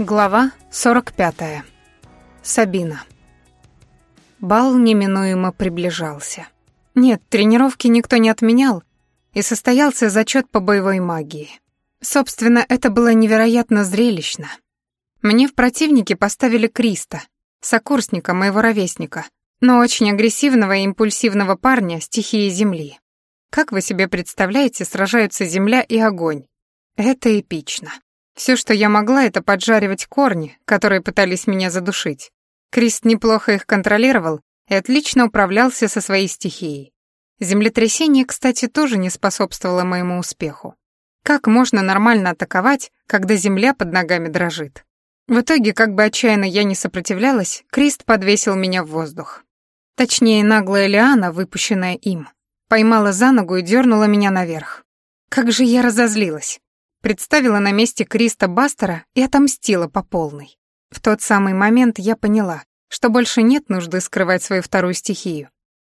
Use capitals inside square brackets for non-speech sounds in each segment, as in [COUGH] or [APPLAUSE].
Глава 45. Сабина. Бал неминуемо приближался. Нет, тренировки никто не отменял, и состоялся зачет по боевой магии. Собственно, это было невероятно зрелищно. Мне в противнике поставили Криста, сокурсника моего ровесника, но очень агрессивного и импульсивного парня стихии Земли. Как вы себе представляете, сражаются Земля и огонь? Это эпично. Все, что я могла, это поджаривать корни, которые пытались меня задушить. Крист неплохо их контролировал и отлично управлялся со своей стихией. Землетрясение, кстати, тоже не способствовало моему успеху. Как можно нормально атаковать, когда земля под ногами дрожит? В итоге, как бы отчаянно я не сопротивлялась, Крист подвесил меня в воздух. Точнее, наглая лиана, выпущенная им, поймала за ногу и дернула меня наверх. Как же я разозлилась представила на месте Криста Бастера и отомстила по полной. В тот самый момент я поняла, что больше нет нужды скрывать свою вторую стихию.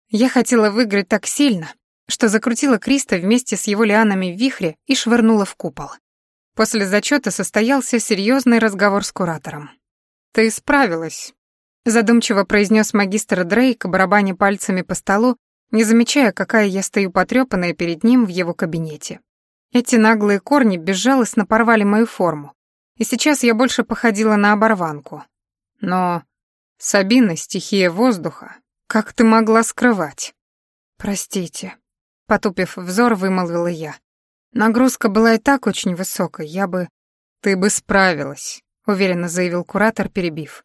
Я хотела выиграть так сильно, что закрутила Криста вместе с его лианами в вихре и швырнула в купол. После зачета состоялся серьезный разговор с куратором. «Ты справилась», — задумчиво произнес магистр Дрейк, барабаня пальцами по столу, не замечая, какая я стою потрёпанная перед ним в его кабинете. Эти наглые корни безжалостно порвали мою форму, и сейчас я больше походила на оборванку. Но, Сабина, стихия воздуха, как ты могла скрывать? Простите, потупив взор, вымолвила я. Нагрузка была и так очень высокой, я бы... Ты бы справилась, уверенно заявил куратор, перебив.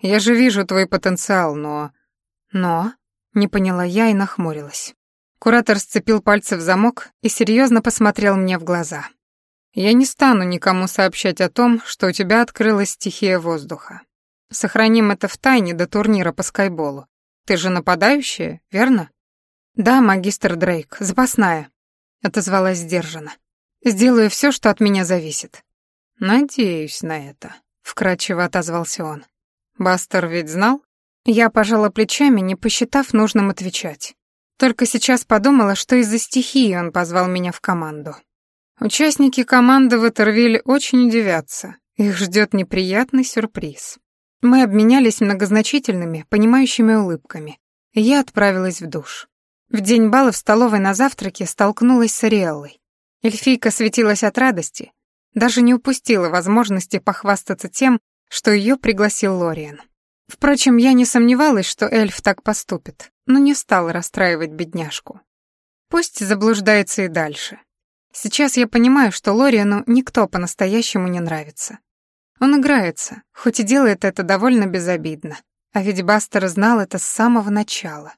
Я же вижу твой потенциал, но... Но? Не поняла я и нахмурилась. Куратор сцепил пальцы в замок и серьезно посмотрел мне в глаза. «Я не стану никому сообщать о том, что у тебя открылась стихия воздуха. Сохраним это в тайне до турнира по скайболу. Ты же нападающая, верно?» «Да, магистр Дрейк, запасная», — отозвалась сдержанно. «Сделаю все, что от меня зависит». «Надеюсь на это», — вкратчиво отозвался он. «Бастер ведь знал?» Я пожала плечами, не посчитав нужным отвечать. Только сейчас подумала, что из-за стихии он позвал меня в команду. Участники команды в Этервилле очень удивятся. Их ждет неприятный сюрприз. Мы обменялись многозначительными, понимающими улыбками. И я отправилась в душ. В день бала в столовой на завтраке столкнулась с Ариэллой. Эльфийка светилась от радости, даже не упустила возможности похвастаться тем, что ее пригласил Лориан. Впрочем, я не сомневалась, что эльф так поступит, но не стала расстраивать бедняжку. Пусть заблуждается и дальше. Сейчас я понимаю, что Лориану никто по-настоящему не нравится. Он играется, хоть и делает это довольно безобидно. А ведь Бастер знал это с самого начала.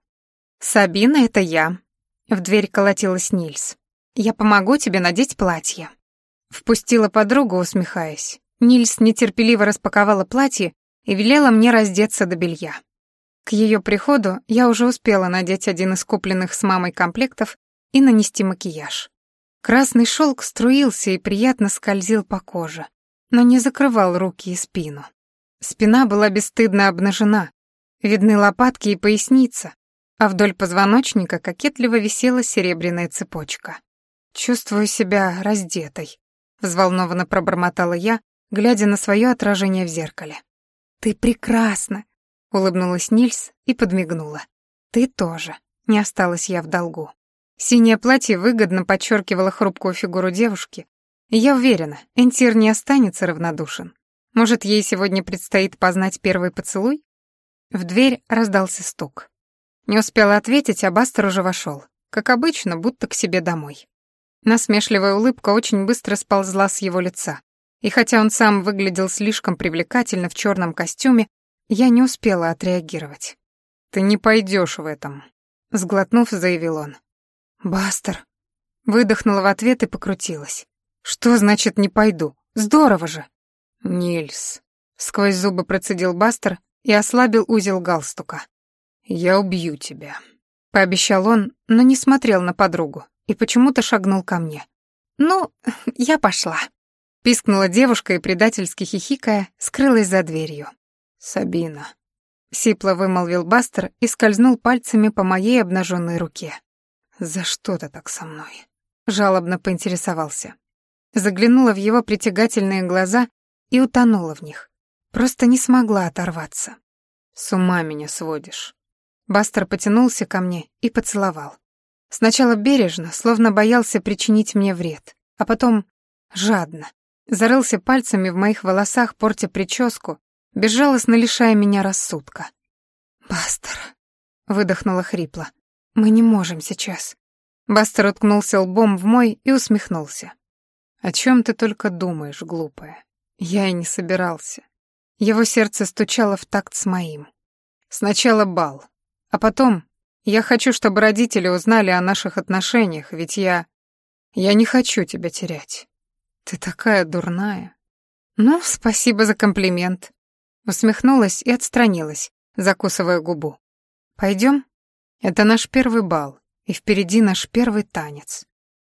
«Сабина, это я», — в дверь колотилась Нильс. «Я помогу тебе надеть платье». Впустила подругу, усмехаясь. Нильс нетерпеливо распаковала платье и велела мне раздеться до белья. К ее приходу я уже успела надеть один из купленных с мамой комплектов и нанести макияж. Красный шелк струился и приятно скользил по коже, но не закрывал руки и спину. Спина была бесстыдно обнажена, видны лопатки и поясница, а вдоль позвоночника кокетливо висела серебряная цепочка. «Чувствую себя раздетой», — взволнованно пробормотала я, глядя на свое отражение в зеркале. «Ты прекрасна!» — улыбнулась Нильс и подмигнула. «Ты тоже!» — не осталась я в долгу. Синее платье выгодно подчеркивало хрупкую фигуру девушки, я уверена, Энтир не останется равнодушен. Может, ей сегодня предстоит познать первый поцелуй? В дверь раздался стук. Не успела ответить, а Бастер уже вошел, как обычно, будто к себе домой. Насмешливая улыбка очень быстро сползла с его лица. И хотя он сам выглядел слишком привлекательно в черном костюме, я не успела отреагировать. «Ты не пойдешь в этом», — сглотнув, заявил он. «Бастер». Выдохнула в ответ и покрутилась. «Что значит «не пойду»? Здорово же!» «Нильс», — сквозь зубы процедил Бастер и ослабил узел галстука. «Я убью тебя», — пообещал он, но не смотрел на подругу и почему-то шагнул ко мне. «Ну, [LAUGHS] я пошла». Пискнула девушка и, предательски хихикая, скрылась за дверью. «Сабина», — сипло вымолвил Бастер и скользнул пальцами по моей обнаженной руке. «За что ты так со мной?» — жалобно поинтересовался. Заглянула в его притягательные глаза и утонула в них. Просто не смогла оторваться. «С ума меня сводишь». Бастер потянулся ко мне и поцеловал. Сначала бережно, словно боялся причинить мне вред, а потом жадно. Зарылся пальцами в моих волосах, портя прическу, безжалостно лишая меня рассудка. «Бастер», — выдохнула хрипло, — «мы не можем сейчас». Бастер уткнулся лбом в мой и усмехнулся. «О чем ты только думаешь, глупая? Я и не собирался». Его сердце стучало в такт с моим. Сначала бал, а потом я хочу, чтобы родители узнали о наших отношениях, ведь я... Я не хочу тебя терять. Ты такая дурная. Ну, спасибо за комплимент. Усмехнулась и отстранилась, закусывая губу. Пойдем? Это наш первый бал, и впереди наш первый танец.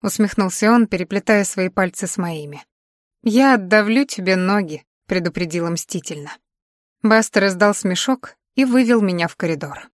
Усмехнулся он, переплетая свои пальцы с моими. Я отдавлю тебе ноги, предупредила мстительно. Бастер издал смешок и вывел меня в коридор.